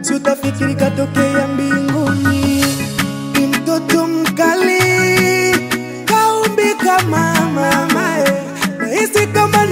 si utafikiri katokea mbinguni ni mtoto mkali kaumbika mama mamae nahisi kama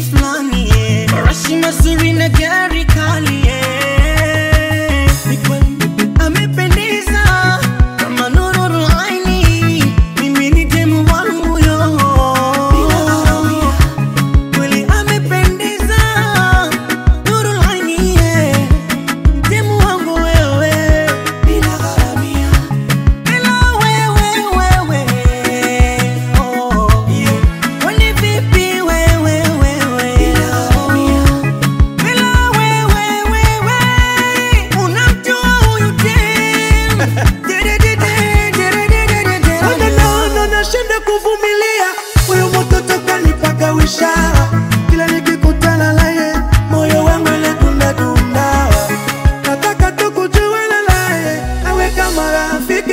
flani yeah. Marashi mazuri na gari kali yeah. fica